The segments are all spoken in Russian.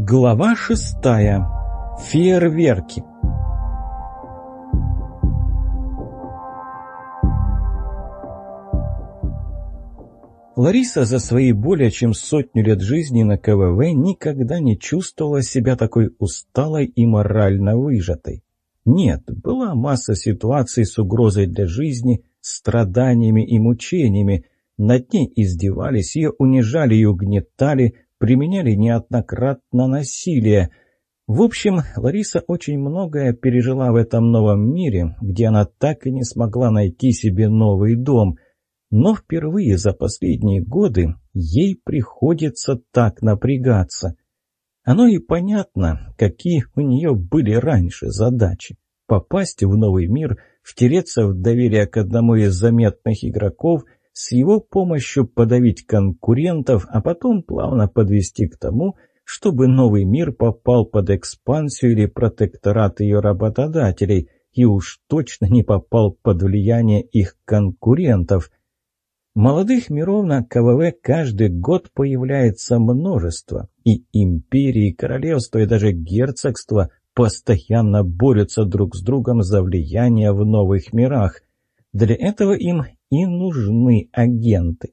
Глава шестая. Фейерверки. Лариса за свои более чем сотню лет жизни на КВВ никогда не чувствовала себя такой усталой и морально выжатой. Нет, была масса ситуаций с угрозой для жизни, страданиями и мучениями. Над ней издевались, ее унижали и угнетали, применяли неоднократно насилие. В общем, Лариса очень многое пережила в этом новом мире, где она так и не смогла найти себе новый дом. Но впервые за последние годы ей приходится так напрягаться. Оно и понятно, какие у нее были раньше задачи. Попасть в новый мир, втереться в доверие к одному из заметных игроков – с его помощью подавить конкурентов, а потом плавно подвести к тому, чтобы новый мир попал под экспансию или протекторат ее работодателей и уж точно не попал под влияние их конкурентов. Молодых миров на КВВ каждый год появляется множество, и империи, королевства и даже герцогства постоянно борются друг с другом за влияние в новых мирах. Для этого им и нужны агенты.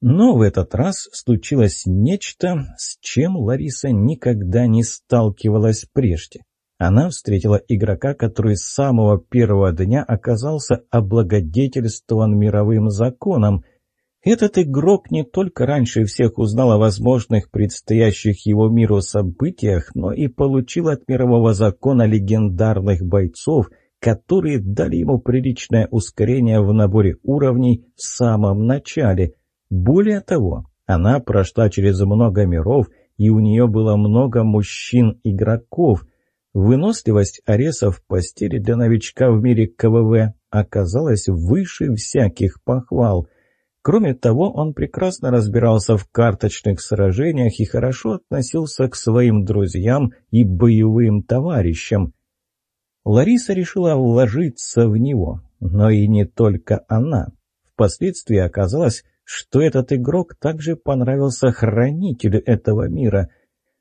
Но в этот раз случилось нечто, с чем Лариса никогда не сталкивалась прежде. Она встретила игрока, который с самого первого дня оказался облагодетельствован мировым законом. Этот игрок не только раньше всех узнал о возможных предстоящих его миру событиях, но и получил от мирового закона легендарных бойцов – которые дали ему приличное ускорение в наборе уровней в самом начале. Более того, она прошла через много миров, и у нее было много мужчин-игроков. Выносливость Ареса в постели для новичка в мире КВВ оказалась выше всяких похвал. Кроме того, он прекрасно разбирался в карточных сражениях и хорошо относился к своим друзьям и боевым товарищам. Лариса решила вложиться в него, но и не только она. Впоследствии оказалось, что этот игрок также понравился хранителю этого мира.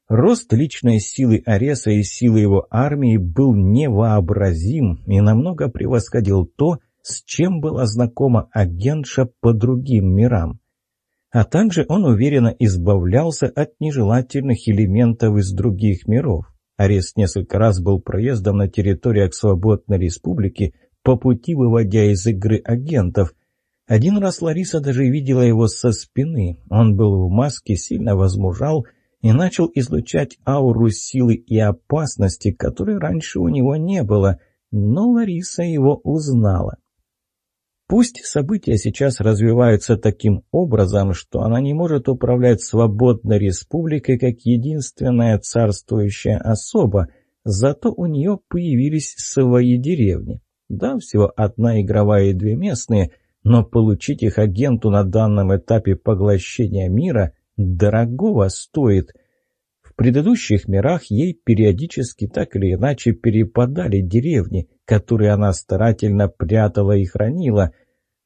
Рост личной силы Ареса и силы его армии был невообразим и намного превосходил то, с чем была знакома агентша по другим мирам. А также он уверенно избавлялся от нежелательных элементов из других миров. Арест несколько раз был проездом на территориях свободной республики, по пути выводя из игры агентов. Один раз Лариса даже видела его со спины. Он был в маске, сильно возмужал и начал излучать ауру силы и опасности, которой раньше у него не было, но Лариса его узнала. Пусть события сейчас развиваются таким образом, что она не может управлять свободной республикой как единственная царствующая особа, зато у нее появились свои деревни. Да, всего одна игровая и две местные, но получить их агенту на данном этапе поглощения мира дорогого стоит. Предыдущих мирах ей периодически так или иначе перепадали деревни – которые она старательно прятала и хранила.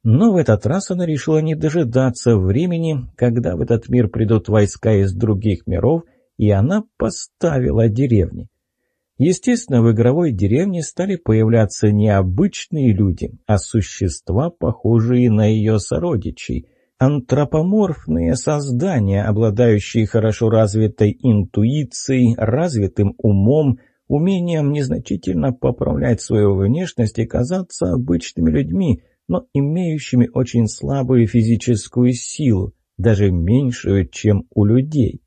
Но в этот раз она решила не дожидаться времени, когда в этот мир придут войска из других миров, и она поставила деревни. Естественно, в игровой деревне стали появляться не обычные люди, а существа, похожие на ее сородичей. Антропоморфные создания, обладающие хорошо развитой интуицией, развитым умом, умением незначительно поправлять свою внешность и казаться обычными людьми, но имеющими очень слабую физическую силу, даже меньшую, чем у людей.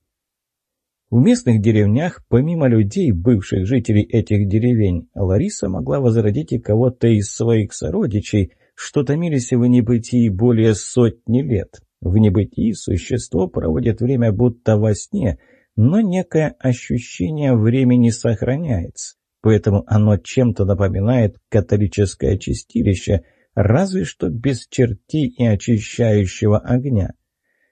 В местных деревнях, помимо людей, бывших жителей этих деревень, Лариса могла возродить и кого-то из своих сородичей, что томились в небытии более сотни лет. В небытии существо проводит время будто во сне – но некое ощущение времени сохраняется, поэтому оно чем-то напоминает католическое чистилище, разве что без черти и очищающего огня.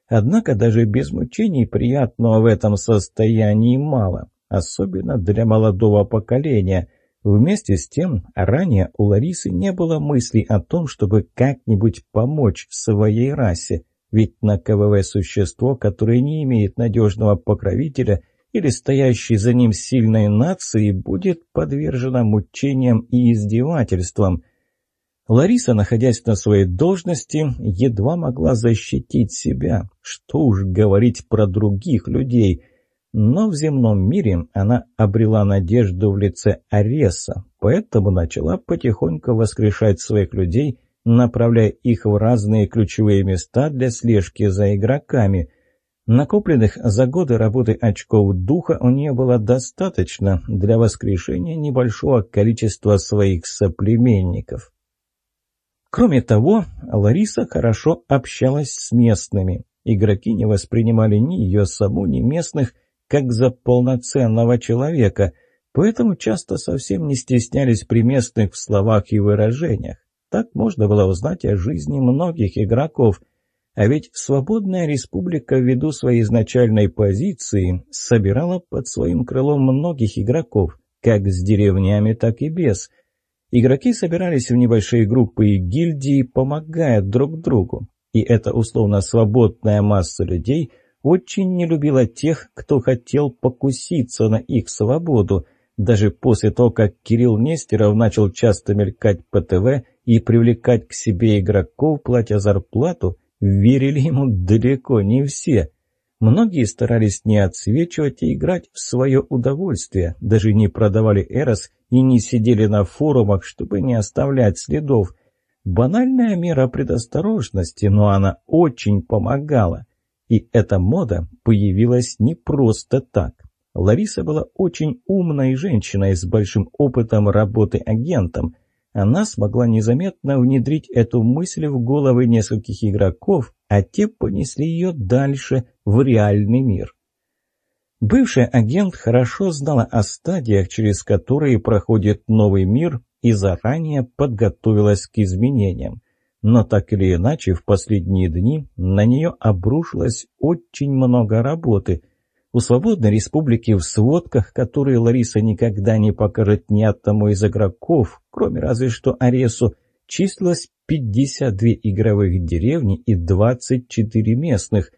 Однако даже без мучений приятного в этом состоянии мало, особенно для молодого поколения. Вместе с тем, ранее у Ларисы не было мыслей о том, чтобы как-нибудь помочь своей расе – ведь на КВВ существо, которое не имеет надежного покровителя или стоящей за ним сильной нации будет подвержена мучениям и издевательствам. Лариса, находясь на своей должности, едва могла защитить себя, что уж говорить про других людей. Но в земном мире она обрела надежду в лице Ареса, поэтому начала потихоньку воскрешать своих людей, направляя их в разные ключевые места для слежки за игроками – Накопленных за годы работы очков духа у нее было достаточно для воскрешения небольшого количества своих соплеменников. Кроме того, Лариса хорошо общалась с местными. Игроки не воспринимали ни ее саму, ни местных как за полноценного человека, поэтому часто совсем не стеснялись при местных в словах и выражениях. Так можно было узнать о жизни многих игроков – а ведь свободная республика ввиду своей изначальной позиции собирала под своим крылом многих игроков, как с деревнями, так и без. Игроки собирались в небольшие группы и гильдии, помогая друг другу. И эта условно свободная масса людей очень не любила тех, кто хотел покуситься на их свободу. Даже после того, как Кирилл Нестеров начал часто мелькать по ТВ и привлекать к себе игроков, платя зарплату – Верили ему далеко не все. Многие старались не отсвечивать и играть в свое удовольствие, даже не продавали Эрос и не сидели на форумах, чтобы не оставлять следов. Банальная мера предосторожности, но она очень помогала. И эта мода появилась не просто так. Лариса была очень умной женщиной с большим опытом работы агентом она смогла незаметно внедрить эту мысль в головы нескольких игроков, а те понесли ее дальше, в реальный мир. Бывший агент хорошо знала о стадиях, через которые проходит новый мир, и заранее подготовилась к изменениям. Но так или иначе, в последние дни на нее обрушилось очень много работы – у Свободной Республики в сводках, которые Лариса никогда не покажет ни одному из игроков, кроме разве что Аресу, числилось 52 игровых деревни и 24 местных,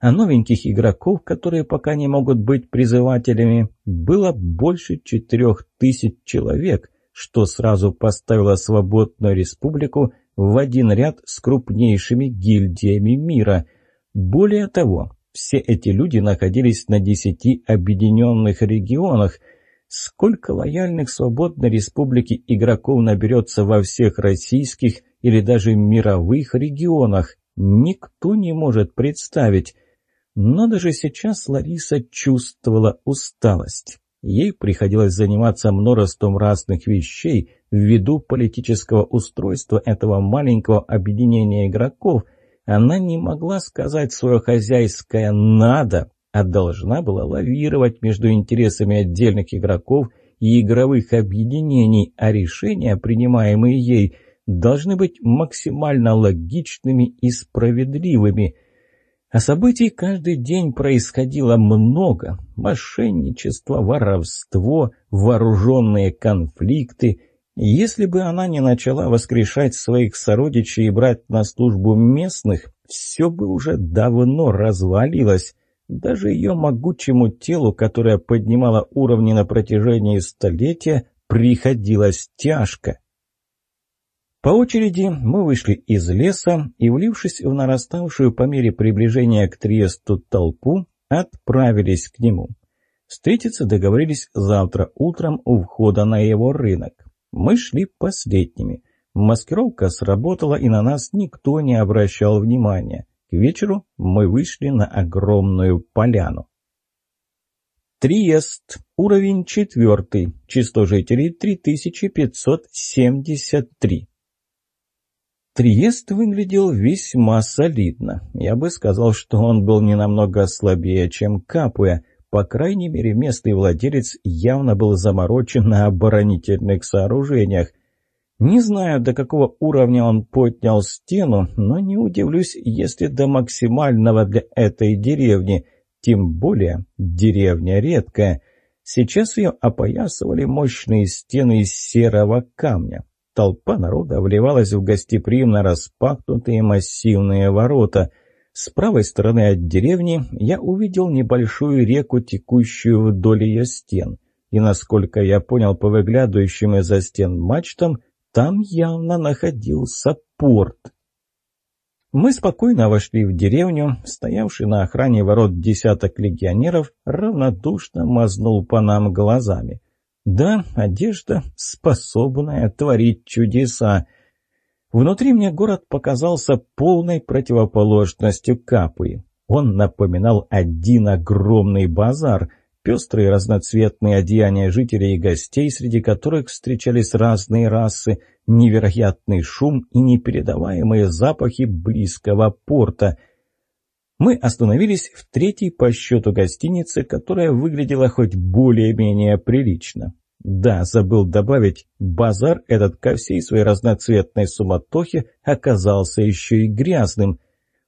а новеньких игроков, которые пока не могут быть призывателями, было больше 4000 человек, что сразу поставило Свободную Республику в один ряд с крупнейшими гильдиями мира. Более того, все эти люди находились на десяти объединенных регионах. Сколько лояльных свободной республики игроков наберется во всех российских или даже мировых регионах, никто не может представить. Но даже сейчас Лариса чувствовала усталость. Ей приходилось заниматься множеством разных вещей ввиду политического устройства этого маленького объединения игроков – она не могла сказать свое хозяйское «надо», а должна была лавировать между интересами отдельных игроков и игровых объединений, а решения, принимаемые ей, должны быть максимально логичными и справедливыми. А событий каждый день происходило много. Мошенничество, воровство, вооруженные конфликты – если бы она не начала воскрешать своих сородичей и брать на службу местных, все бы уже давно развалилось. Даже ее могучему телу, которое поднимало уровни на протяжении столетия, приходилось тяжко. По очереди мы вышли из леса и, влившись в нараставшую по мере приближения к Триесту толпу, отправились к нему. Встретиться договорились завтра утром у входа на его рынок. Мы шли последними. Маскировка сработала, и на нас никто не обращал внимания. К вечеру мы вышли на огромную поляну. Триест. Уровень четвертый. Число жителей 3573. Триест выглядел весьма солидно. Я бы сказал, что он был не намного слабее, чем Капуя – по крайней мере, местный владелец явно был заморочен на оборонительных сооружениях. Не знаю, до какого уровня он поднял стену, но не удивлюсь, если до максимального для этой деревни. Тем более, деревня редкая. Сейчас ее опоясывали мощные стены из серого камня. Толпа народа вливалась в гостеприимно распахнутые массивные ворота – С правой стороны от деревни я увидел небольшую реку, текущую вдоль ее стен. И, насколько я понял по выглядывающим из-за стен мачтам, там явно находился порт. Мы спокойно вошли в деревню, стоявший на охране ворот десяток легионеров равнодушно мазнул по нам глазами. Да, одежда, способная творить чудеса. Внутри мне город показался полной противоположностью Капуи. Он напоминал один огромный базар, пестрые разноцветные одеяния жителей и гостей, среди которых встречались разные расы, невероятный шум и непередаваемые запахи близкого порта — мы остановились в третьей по счету гостинице, которая выглядела хоть более-менее прилично. Да, забыл добавить, базар этот ко всей своей разноцветной суматохе оказался еще и грязным.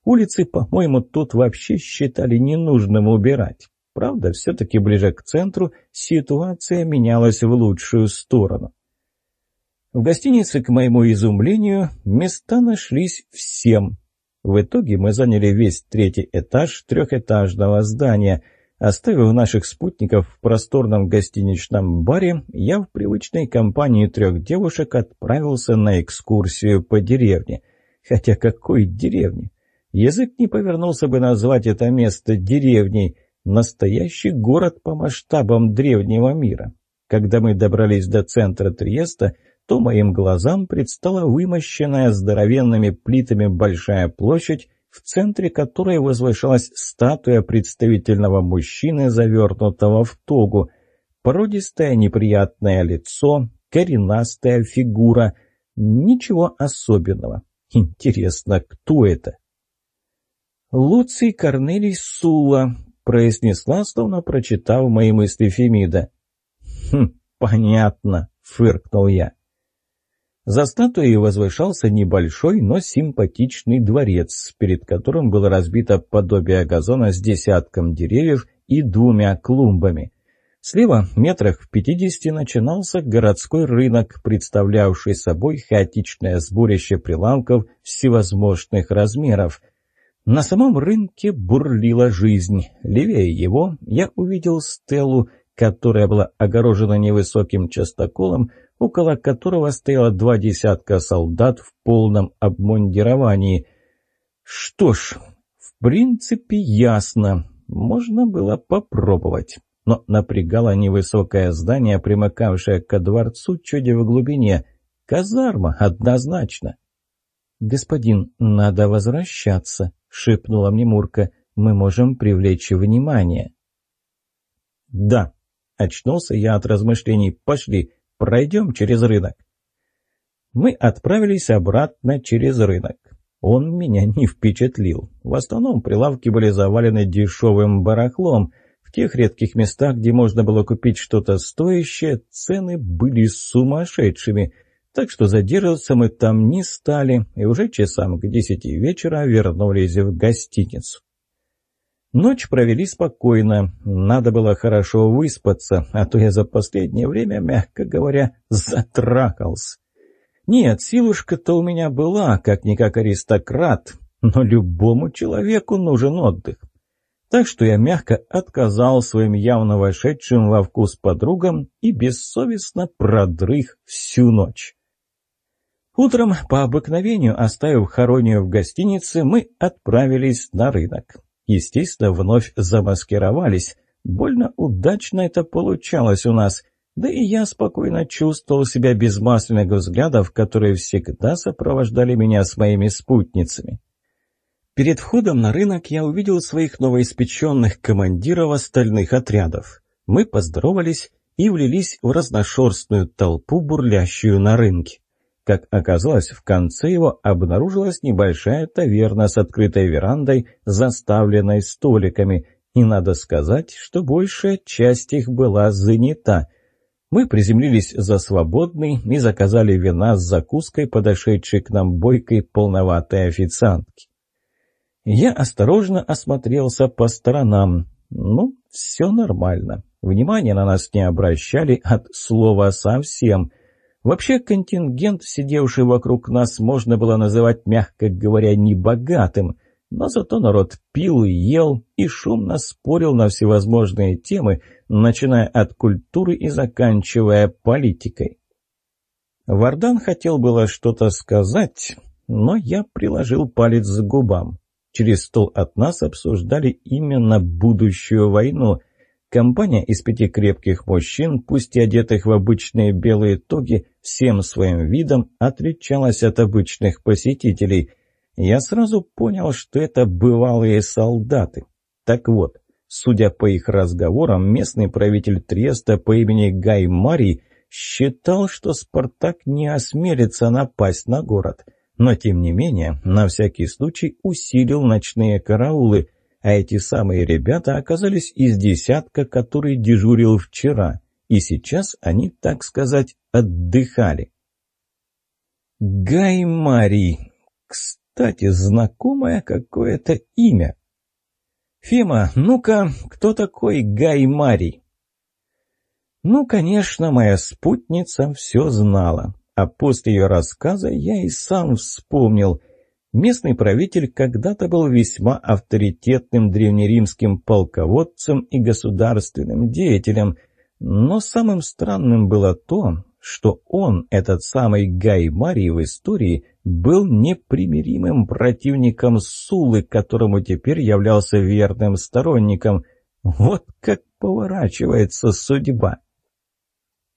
Улицы, по-моему, тут вообще считали ненужным убирать. Правда, все-таки ближе к центру ситуация менялась в лучшую сторону. В гостинице, к моему изумлению, места нашлись всем, в итоге мы заняли весь третий этаж трехэтажного здания. Оставив наших спутников в просторном гостиничном баре, я в привычной компании трех девушек отправился на экскурсию по деревне. Хотя какой деревне? Язык не повернулся бы назвать это место деревней. Настоящий город по масштабам древнего мира. Когда мы добрались до центра Триеста, то моим глазам предстала вымощенная здоровенными плитами большая площадь, в центре которой возвышалась статуя представительного мужчины, завернутого в тогу. Породистое неприятное лицо, коренастая фигура. Ничего особенного. Интересно, кто это? «Луций Корнелий Сула», — произнесла, словно прочитав мои мысли Фемида. «Хм, понятно», — фыркнул я. За статуей возвышался небольшой, но симпатичный дворец, перед которым было разбито подобие газона с десятком деревьев и двумя клумбами. Слева, метрах в пятидесяти, начинался городской рынок, представлявший собой хаотичное сборище прилавков всевозможных размеров. На самом рынке бурлила жизнь. Левее его я увидел стелу, которая была огорожена невысоким частоколом, около которого стояло два десятка солдат в полном обмундировании. Что ж, в принципе, ясно. Можно было попробовать. Но напрягало невысокое здание, примыкавшее ко дворцу чуть в глубине. Казарма, однозначно. «Господин, надо возвращаться», — шепнула мне Мурка. «Мы можем привлечь внимание». «Да», — очнулся я от размышлений. «Пошли». Пройдем через рынок». Мы отправились обратно через рынок. Он меня не впечатлил. В основном прилавки были завалены дешевым барахлом. В тех редких местах, где можно было купить что-то стоящее, цены были сумасшедшими. Так что задерживаться мы там не стали, и уже часам к десяти вечера вернулись в гостиницу. Ночь провели спокойно. Надо было хорошо выспаться, а то я за последнее время, мягко говоря, затрахался. Нет, силушка-то у меня была, как-никак аристократ, но любому человеку нужен отдых. Так что я мягко отказал своим явно вошедшим во вкус подругам и бессовестно продрых всю ночь. Утром, по обыкновению, оставив Харонию в гостинице, мы отправились на рынок. Естественно, вновь замаскировались. Больно удачно это получалось у нас. Да и я спокойно чувствовал себя без масляных взглядов, которые всегда сопровождали меня с моими спутницами. Перед входом на рынок я увидел своих новоиспеченных командиров остальных отрядов. Мы поздоровались и влились в разношерстную толпу, бурлящую на рынке. Как оказалось, в конце его обнаружилась небольшая таверна с открытой верандой, заставленной столиками, и надо сказать, что большая часть их была занята. Мы приземлились за свободный и заказали вина с закуской, подошедшей к нам бойкой полноватой официантки. Я осторожно осмотрелся по сторонам. Ну, все нормально. Внимания на нас не обращали от слова совсем. Вообще контингент, сидевший вокруг нас, можно было называть, мягко говоря, небогатым. Но зато народ пил и ел, и шумно спорил на всевозможные темы, начиная от культуры и заканчивая политикой. Вардан хотел было что-то сказать, но я приложил палец к губам. Через стол от нас обсуждали именно будущую войну. Компания из пяти крепких мужчин, пусть и одетых в обычные белые тоги, всем своим видом отличалась от обычных посетителей. Я сразу понял, что это бывалые солдаты. Так вот, судя по их разговорам, местный правитель Треста по имени Гай Марий считал, что Спартак не осмелится напасть на город, но тем не менее, на всякий случай усилил ночные караулы, а эти самые ребята оказались из десятка, который дежурил вчера, и сейчас они, так сказать, отдыхали. Гай Марий. Кстати, знакомое какое-то имя. Фема, ну-ка, кто такой Гай Марий? Ну, конечно, моя спутница все знала. А после ее рассказа я и сам вспомнил. Местный правитель когда-то был весьма авторитетным древнеримским полководцем и государственным деятелем. Но самым странным было то, что он, этот самый Гай Марий в истории, был непримиримым противником Сулы, которому теперь являлся верным сторонником. Вот как поворачивается судьба.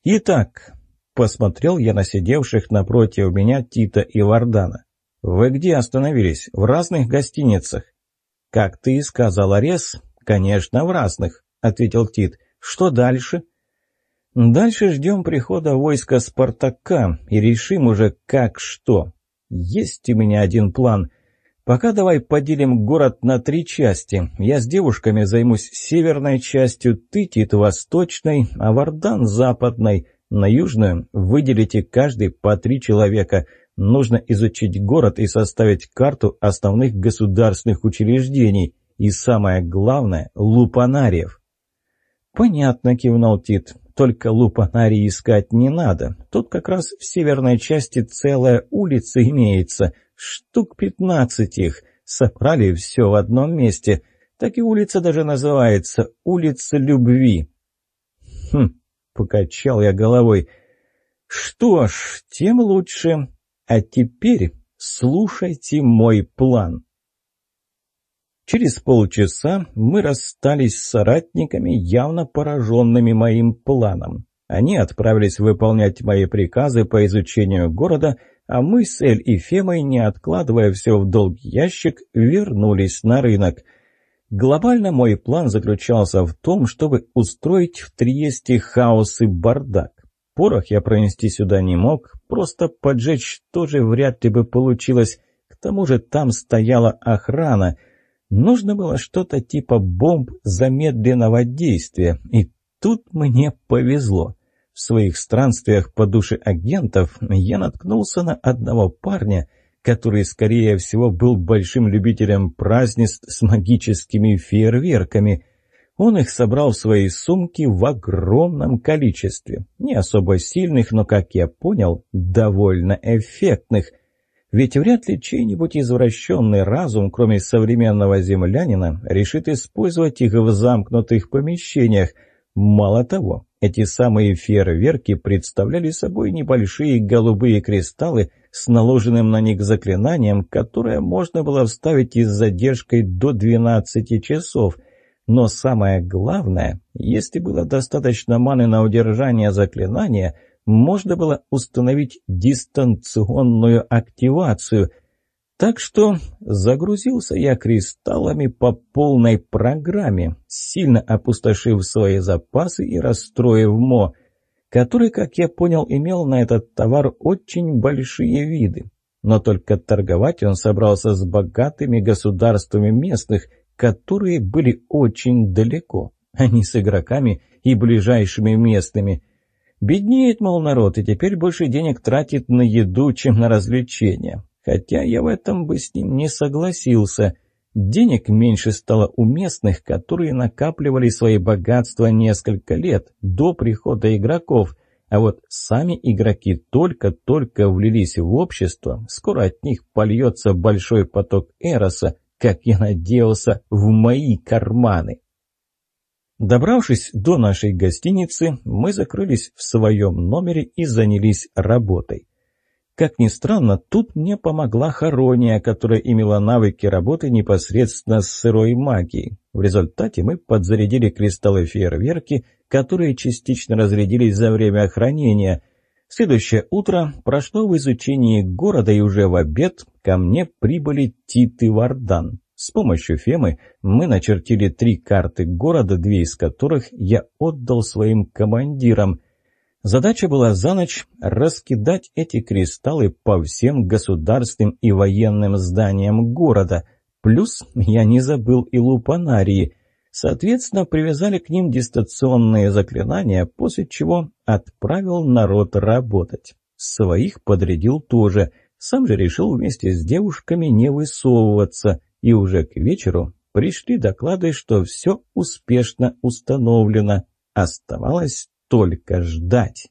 «Итак», — посмотрел я на сидевших напротив меня Тита и Вардана. «Вы где остановились? В разных гостиницах?» «Как ты и сказал, Арес?» «Конечно, в разных», — ответил Тит. «Что дальше?» «Дальше ждем прихода войска Спартака и решим уже как что. Есть у меня один план. Пока давай поделим город на три части. Я с девушками займусь северной частью, ты, Тит, восточной, а Вардан — западной. На южную выделите каждый по три человека. Нужно изучить город и составить карту основных государственных учреждений. И самое главное — лупанариев. «Понятно», — кивнул Тит. «Только лупанарий искать не надо. Тут как раз в северной части целая улица имеется. Штук пятнадцать их. Собрали все в одном месте. Так и улица даже называется «Улица любви». Хм, покачал я головой. Что ж, тем лучше. А теперь слушайте мой план. Через полчаса мы расстались с соратниками, явно пораженными моим планом. Они отправились выполнять мои приказы по изучению города, а мы с Эль и Фемой, не откладывая все в долгий ящик, вернулись на рынок. Глобально мой план заключался в том, чтобы устроить в Триесте хаос и бардак. Порох я пронести сюда не мог, просто поджечь тоже вряд ли бы получилось. К тому же там стояла охрана. Нужно было что-то типа бомб замедленного действия, и тут мне повезло. В своих странствиях по душе агентов я наткнулся на одного парня, который, скорее всего, был большим любителем празднеств с магическими фейерверками. Он их собрал в свои сумки в огромном количестве. Не особо сильных, но, как я понял, довольно эффектных. Ведь вряд ли чей-нибудь извращенный разум, кроме современного землянина, решит использовать их в замкнутых помещениях. Мало того, эти самые фейерверки представляли собой небольшие голубые кристаллы с наложенным на них заклинанием, которое можно было вставить и с задержкой до 12 часов. Но самое главное, если было достаточно маны на удержание заклинания, можно было установить дистанционную активацию – так что загрузился я кристаллами по полной программе, сильно опустошив свои запасы и расстроив МО, который, как я понял, имел на этот товар очень большие виды. Но только торговать он собрался с богатыми государствами местных, которые были очень далеко, а не с игроками и ближайшими местными. Беднеет, мол, народ, и теперь больше денег тратит на еду, чем на развлечения. Хотя я в этом бы с ним не согласился. Денег меньше стало у местных, которые накапливали свои богатства несколько лет до прихода игроков. А вот сами игроки только-только влились в общество, скоро от них польется большой поток Эроса, как я надеялся, в мои карманы. Добравшись до нашей гостиницы, мы закрылись в своем номере и занялись работой. Как ни странно, тут мне помогла Харония, которая имела навыки работы непосредственно с сырой магией. В результате мы подзарядили кристаллы фейерверки, которые частично разрядились за время хранения. Следующее утро прошло в изучении города, и уже в обед ко мне прибыли Тит и Вардан. С помощью Фемы мы начертили три карты города, две из которых я отдал своим командирам. Задача была за ночь раскидать эти кристаллы по всем государственным и военным зданиям города. Плюс я не забыл и лупанарии. Соответственно, привязали к ним дистанционные заклинания, после чего отправил народ работать. Своих подрядил тоже. Сам же решил вместе с девушками не высовываться – и уже к вечеру пришли доклады, что все успешно установлено. Оставалось только ждать.